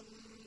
ثم